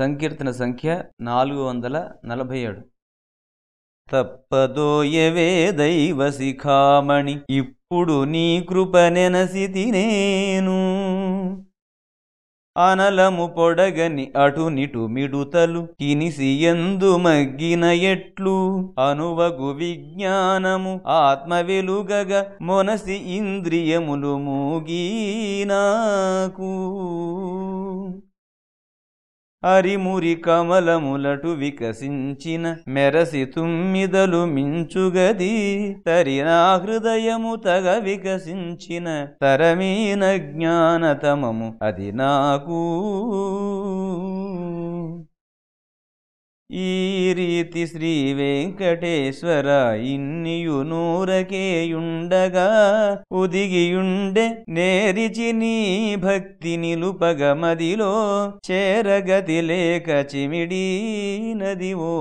సంకీర్తన సంఖ్య నాలుగు వందల నలభై ఏడు. తప్పదోయవే దైవ శిఖామణి ఇప్పుడు నీ కృప నెనసితి నేను అనలము పొడగని అటునిటు మిడుతలు కినిసి ఎందు మగ్గిన ఎట్లు. అనువగు విజ్ఞానము ఆత్మ వెలుగగ మొనసి ఇంద్రియములు మూగీనాకు అరిమురి కమలములటు వికసించిన మెరసి తుమ్మిదలు మించుగది. తరినా హృదయము తగ వికసించిన తరమీన జ్ఞానతమము అది నాకు. ఈ రీతి శ్రీ వెంకటేశ్వర ఇన్నియు నూరకేయుండగా ఉదిగియుండె నేరిచి నీ భక్తి నిలుపగ మదిలో చేరగతి లేక చిమిడి నదివో.